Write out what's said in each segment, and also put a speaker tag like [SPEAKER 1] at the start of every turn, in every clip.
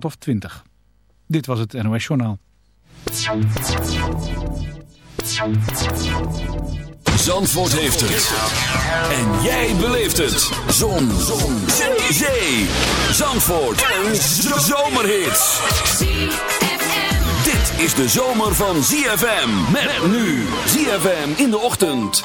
[SPEAKER 1] of 20. Dit was het NOS Journaal.
[SPEAKER 2] Zandvoort heeft het. En jij beleeft het. Zon. Zon. Zee. Zee. Zandvoort. Een zomerhit. Dit is de zomer van ZFM. Met nu. ZFM in de ochtend.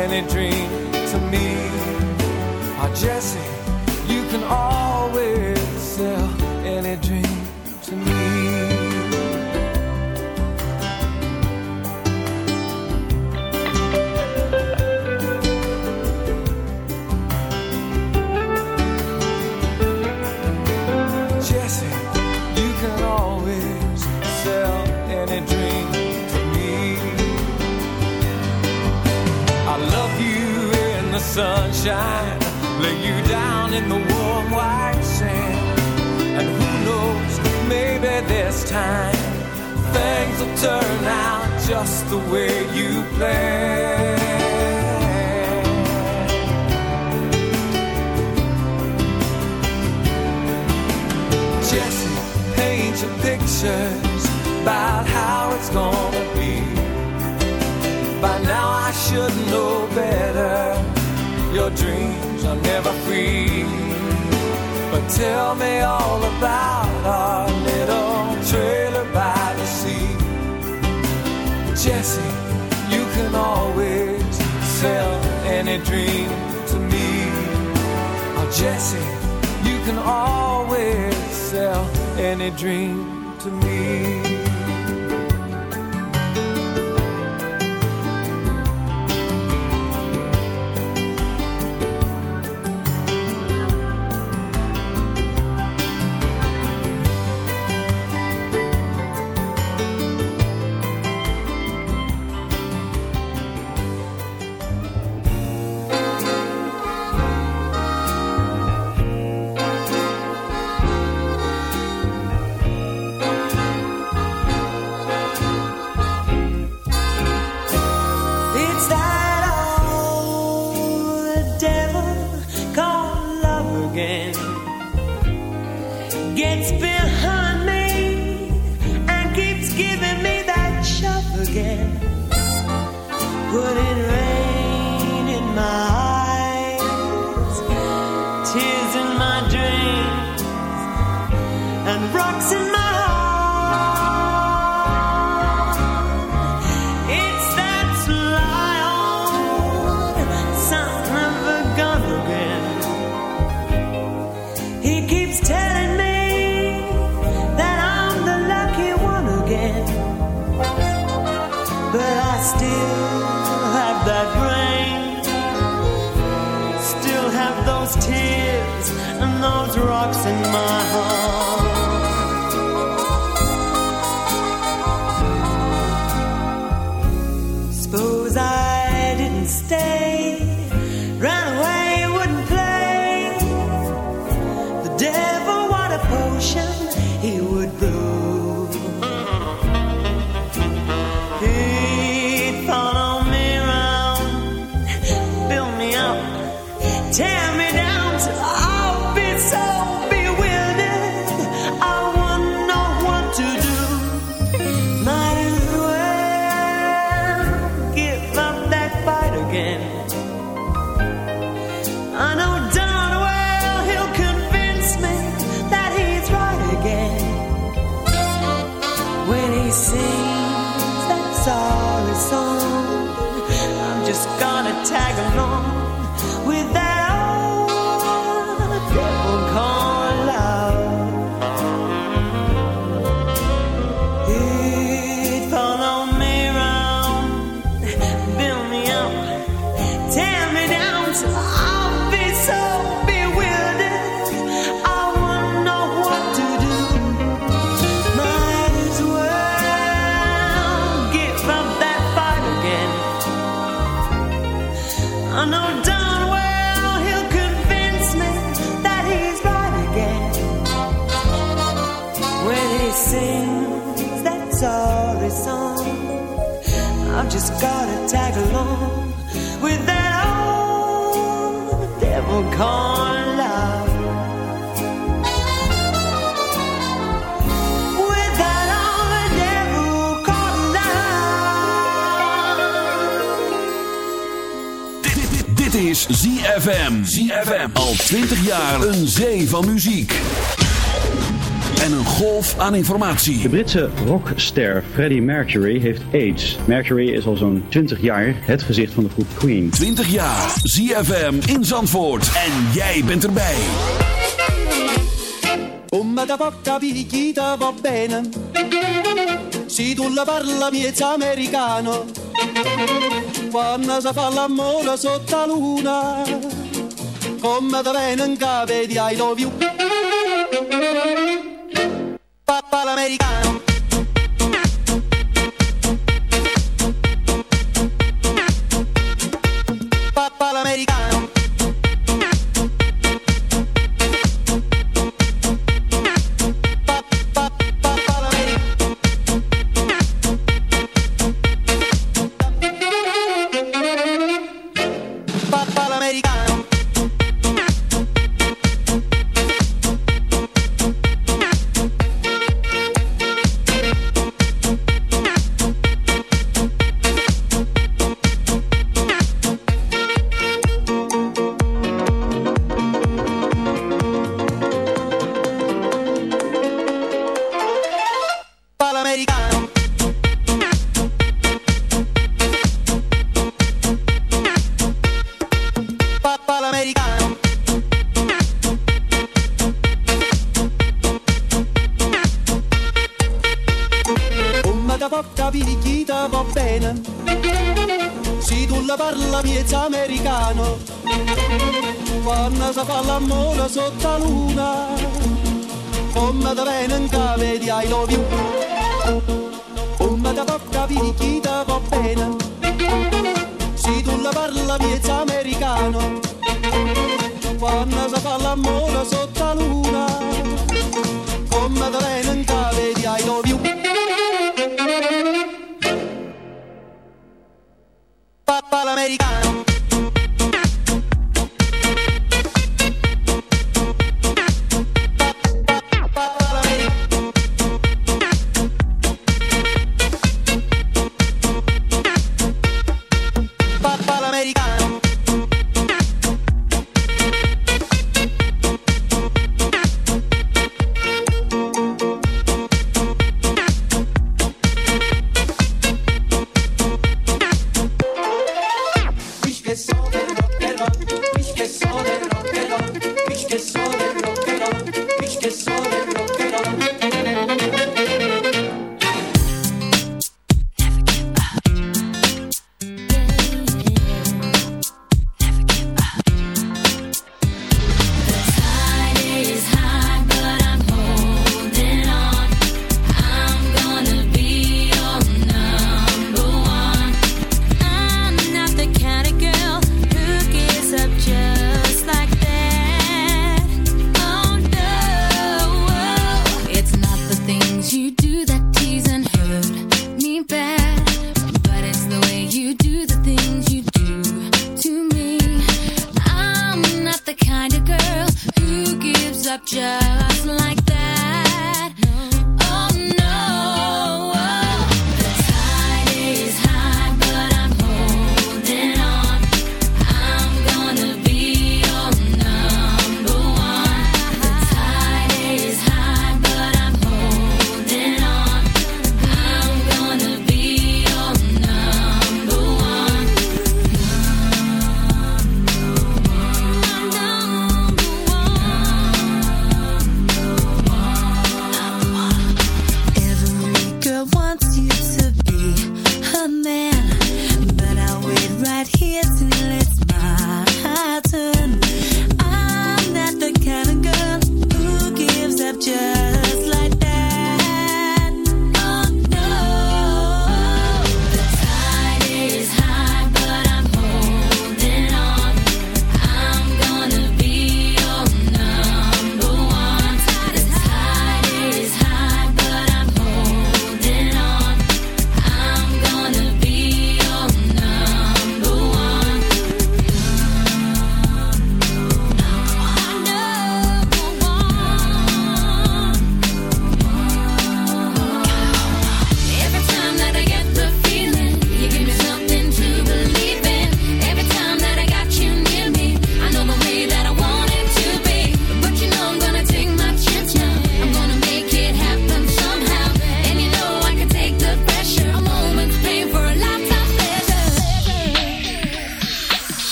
[SPEAKER 3] Any dream to me. Oh, Jesse, you can always It's
[SPEAKER 4] been just gotta tag along with that old devil called love. With that old devil called love.
[SPEAKER 2] Dit, dit, dit is ZFM. ZFM. Al 20 jaar een zee van muziek en een golf aan informatie.
[SPEAKER 5] De Britse rockster Freddie Mercury heeft AIDS. Mercury is al zo'n 20 jaar het gezicht van de groep Queen.
[SPEAKER 2] 20 jaar, ZFM in Zandvoort. En jij bent erbij.
[SPEAKER 6] Come da picchita va luna Come da cave di I love you Papà l'americano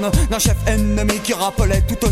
[SPEAKER 7] D'un chef ennemi qui rappelait toute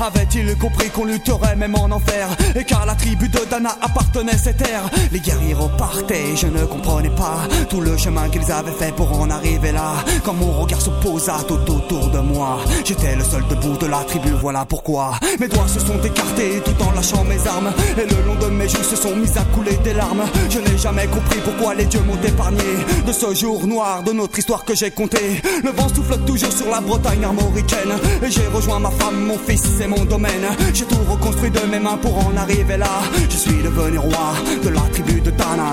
[SPEAKER 7] Avait-il compris qu'on lutterait même en enfer Et car la tribu de Dana appartenait cette terre Les guerriers repartaient, je ne comprenais pas tout le chemin qu'ils avaient fait pour en arriver là. Quand mon regard se posa tout autour de moi, j'étais le seul debout de la tribu, voilà pourquoi. Mes doigts se sont écartés tout en lâchant mes armes. Et le long de mes joues se sont mis à couler des larmes. Je n'ai jamais compris pourquoi les dieux m'ont épargné de ce jour noir de notre histoire que j'ai compté. Le vent souffle toujours sur la Bretagne armoricaine. Et j'ai rejoint ma femme, mon fils et mon domaine. J'ai tout reconstruit de mes mains pour en arriver là. Je suis devenu roi de la tribu de Tana.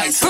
[SPEAKER 8] like.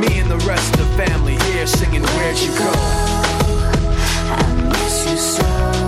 [SPEAKER 9] Me and the rest of the family here singing Where'd You Go?
[SPEAKER 10] I miss you so.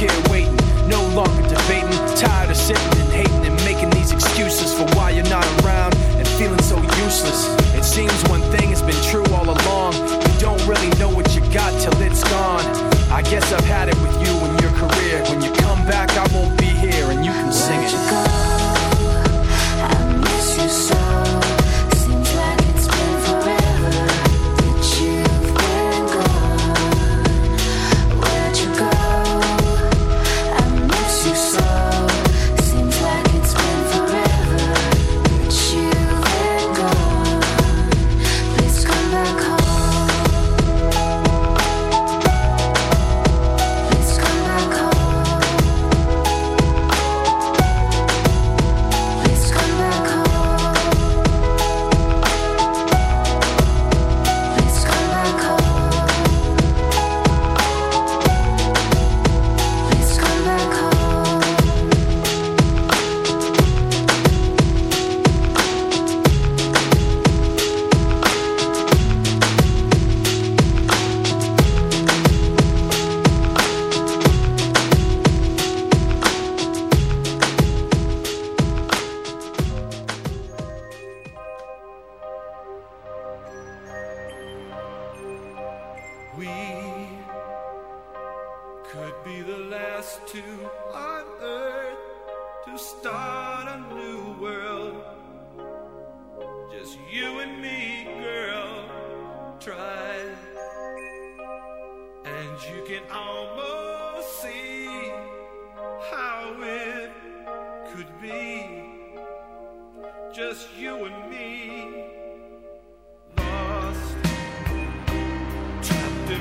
[SPEAKER 9] Here waiting. No longer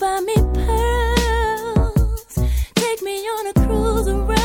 [SPEAKER 3] buy me pearls, take
[SPEAKER 11] me on
[SPEAKER 10] a
[SPEAKER 3] cruise around.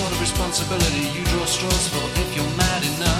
[SPEAKER 3] sort of responsibility you draw straws for if you're mad enough.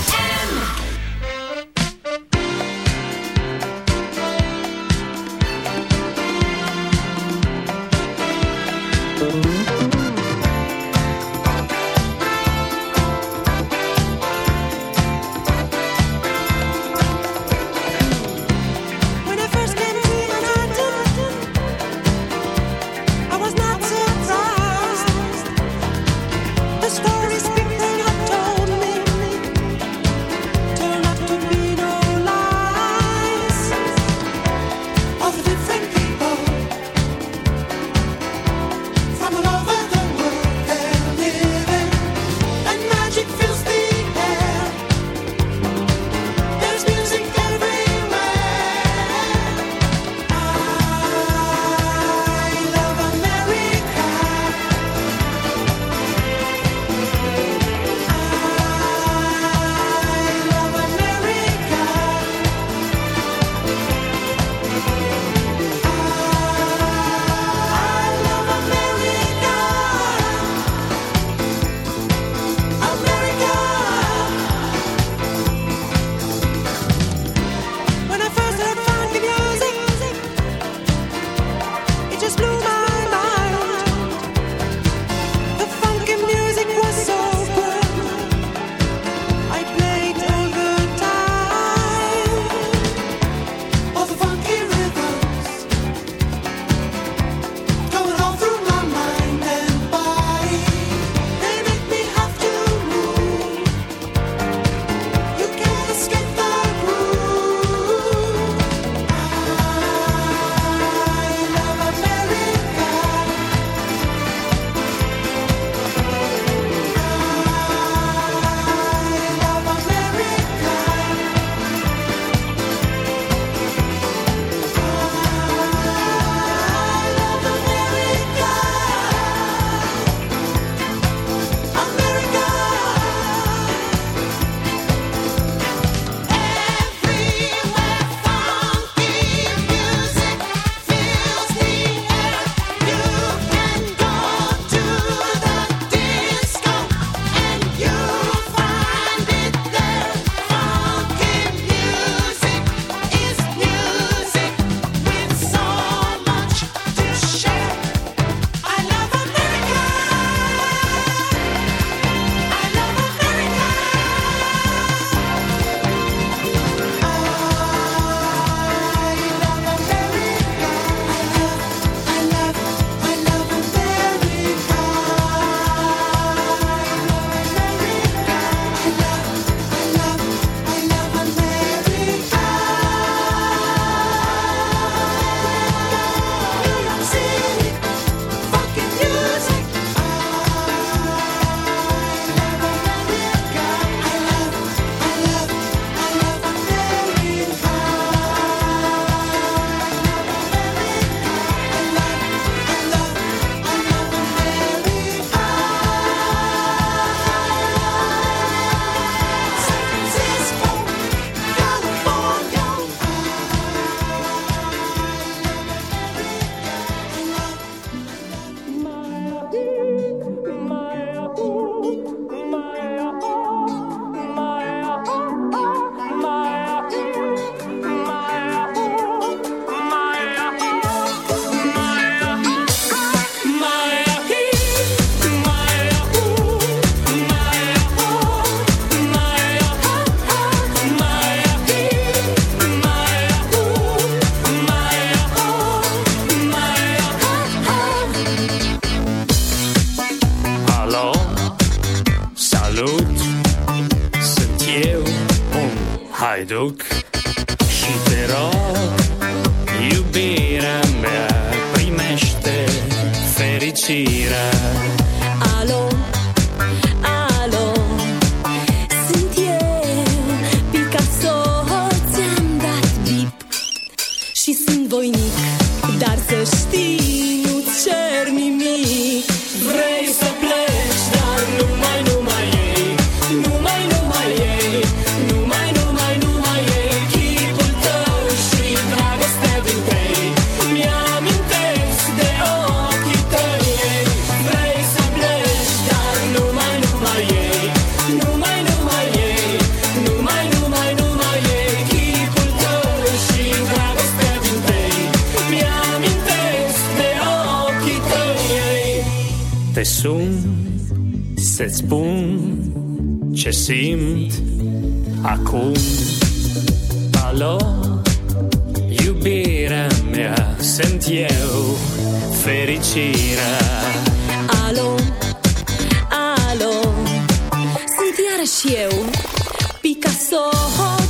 [SPEAKER 12] Kardashian, Picasso.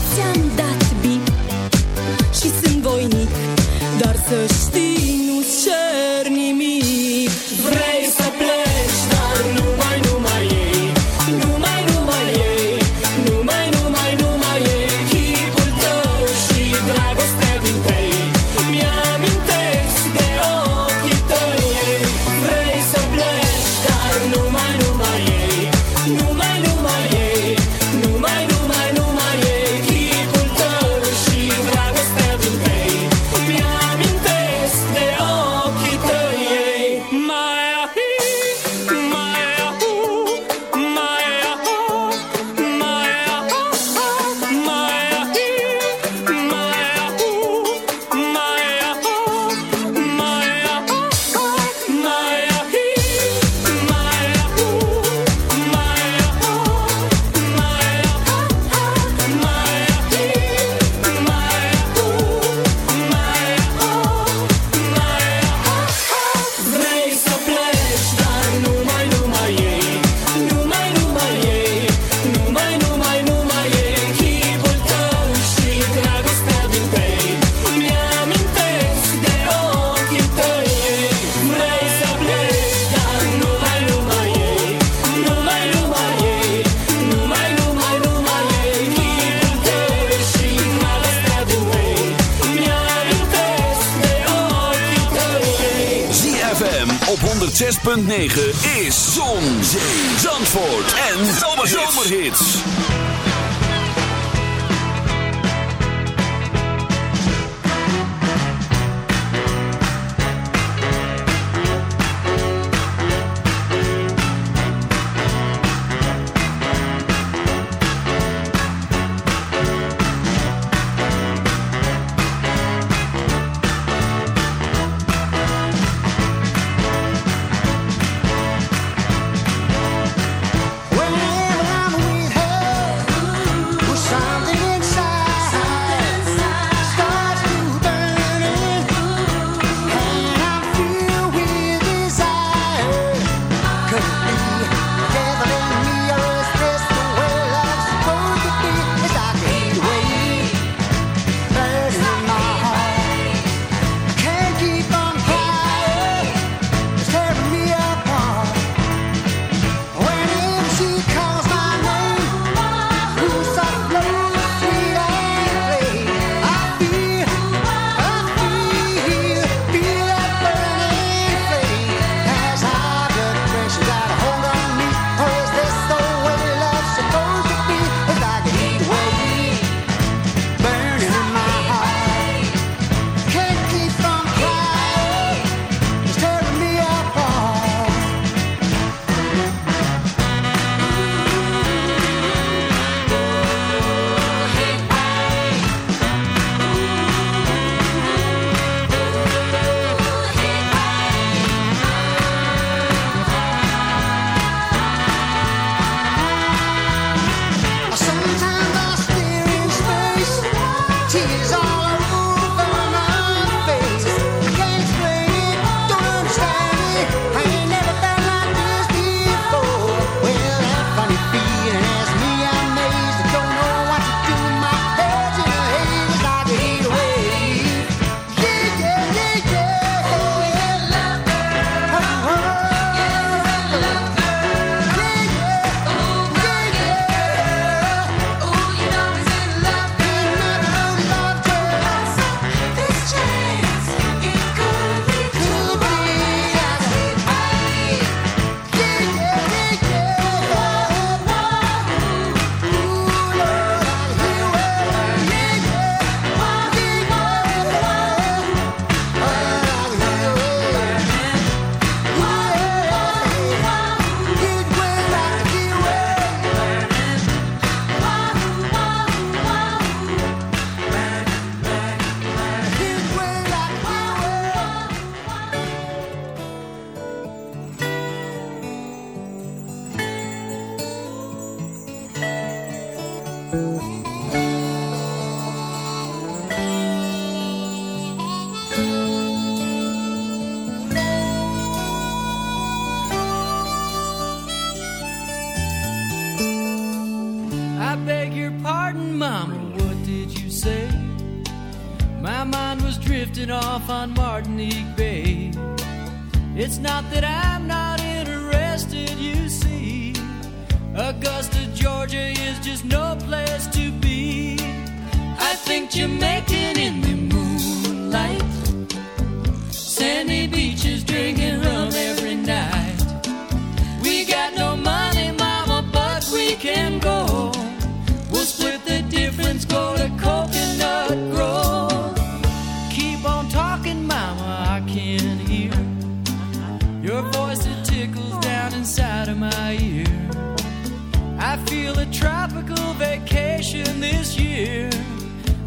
[SPEAKER 3] tropical vacation this year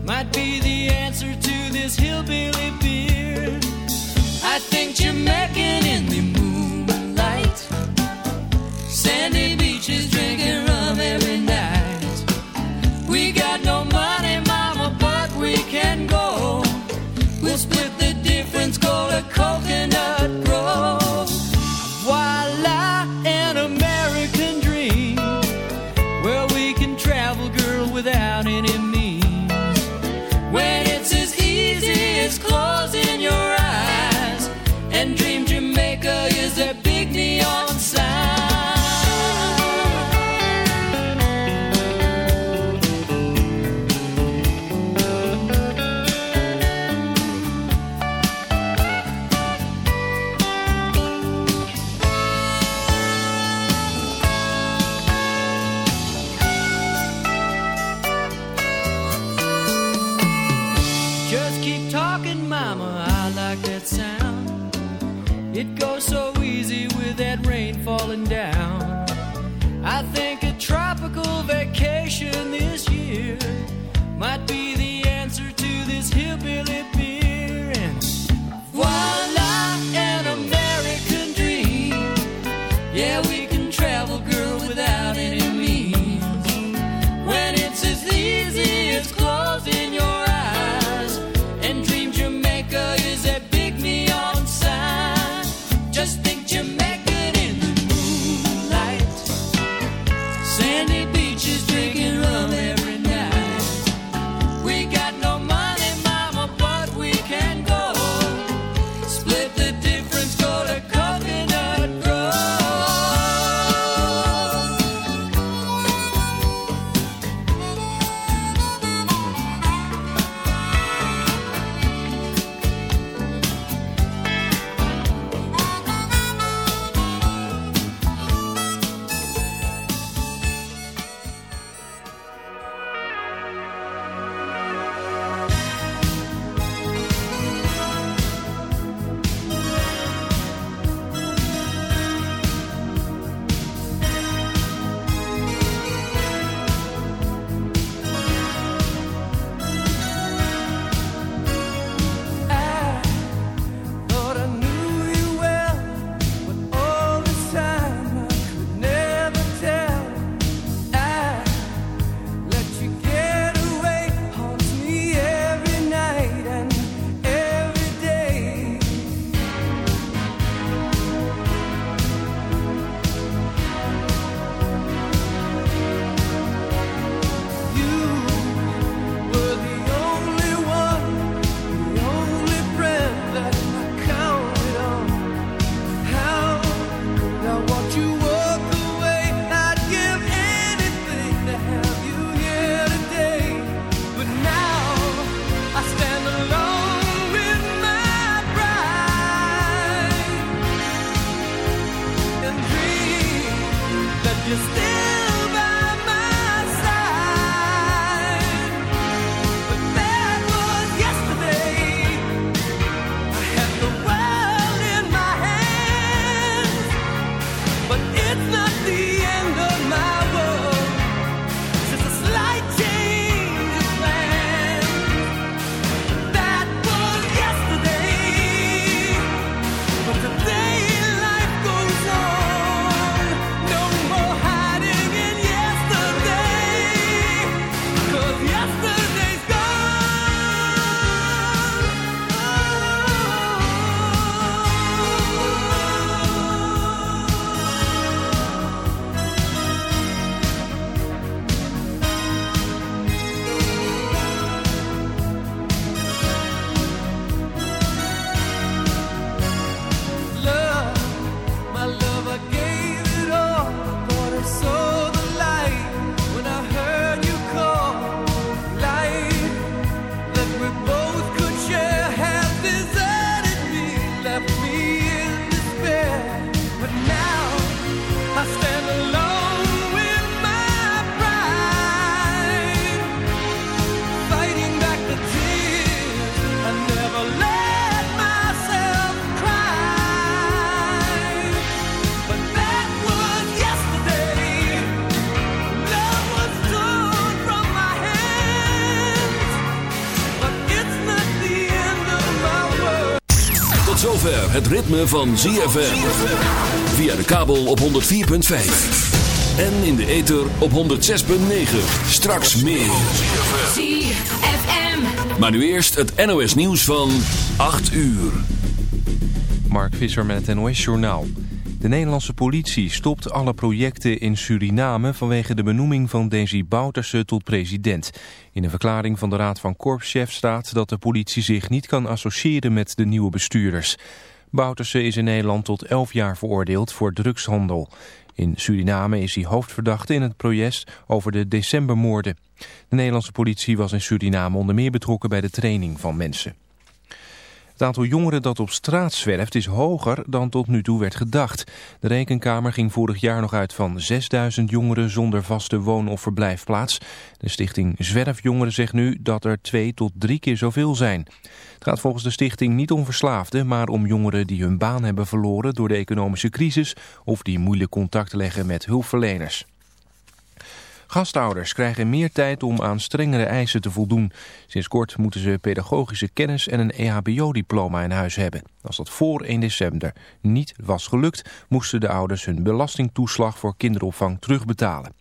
[SPEAKER 3] might be the answer to this hillbilly beer. I think Jamaican in the
[SPEAKER 2] het ritme van ZFM. Via de kabel op 104.5. En in de ether op 106.9. Straks meer.
[SPEAKER 12] ZFM.
[SPEAKER 2] Maar nu eerst het NOS nieuws van 8 uur.
[SPEAKER 13] Mark Visser met het NOS Journaal. De Nederlandse politie stopt alle projecten in Suriname vanwege de benoeming van Desi Bouterse tot president. In een verklaring van de Raad van Korpschefs staat dat de politie zich niet kan associëren met de nieuwe bestuurders. Bouterse is in Nederland tot 11 jaar veroordeeld voor drugshandel. In Suriname is hij hoofdverdachte in het project over de decembermoorden. De Nederlandse politie was in Suriname onder meer betrokken bij de training van mensen. Het aantal jongeren dat op straat zwerft is hoger dan tot nu toe werd gedacht. De Rekenkamer ging vorig jaar nog uit van 6000 jongeren zonder vaste woon- of verblijfplaats. De stichting Zwerfjongeren zegt nu dat er twee tot drie keer zoveel zijn. Het gaat volgens de stichting niet om verslaafden, maar om jongeren die hun baan hebben verloren door de economische crisis of die moeilijk contact leggen met hulpverleners. Gastouders krijgen meer tijd om aan strengere eisen te voldoen. Sinds kort moeten ze pedagogische kennis en een EHBO-diploma in huis hebben. Als dat voor 1 december niet was gelukt, moesten de ouders hun belastingtoeslag voor kinderopvang terugbetalen.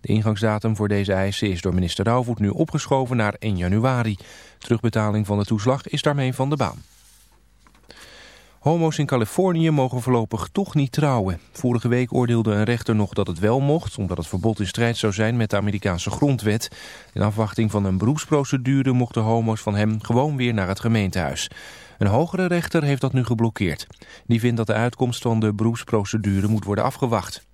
[SPEAKER 13] De ingangsdatum voor deze eisen is door minister Rauwvoet nu opgeschoven naar 1 januari. Terugbetaling van de toeslag is daarmee van de baan. Homo's in Californië mogen voorlopig toch niet trouwen. Vorige week oordeelde een rechter nog dat het wel mocht... omdat het verbod in strijd zou zijn met de Amerikaanse grondwet. In afwachting van een beroepsprocedure mochten homo's van hem gewoon weer naar het gemeentehuis. Een hogere rechter heeft dat nu geblokkeerd. Die vindt dat de uitkomst van de beroepsprocedure moet worden afgewacht.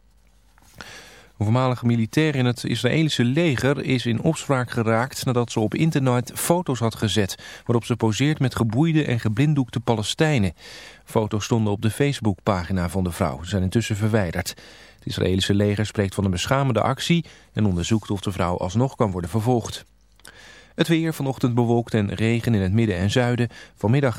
[SPEAKER 13] Een voormalige militair in het Israëlische leger is in opspraak geraakt nadat ze op internet foto's had gezet waarop ze poseert met geboeide en geblinddoekte Palestijnen. Foto's stonden op de Facebookpagina van de vrouw. Ze zijn intussen verwijderd. Het Israëlische leger spreekt van een beschamende actie en onderzoekt of de vrouw alsnog kan worden vervolgd. Het weer vanochtend bewolkt en regen in het midden en zuiden. Vanmiddag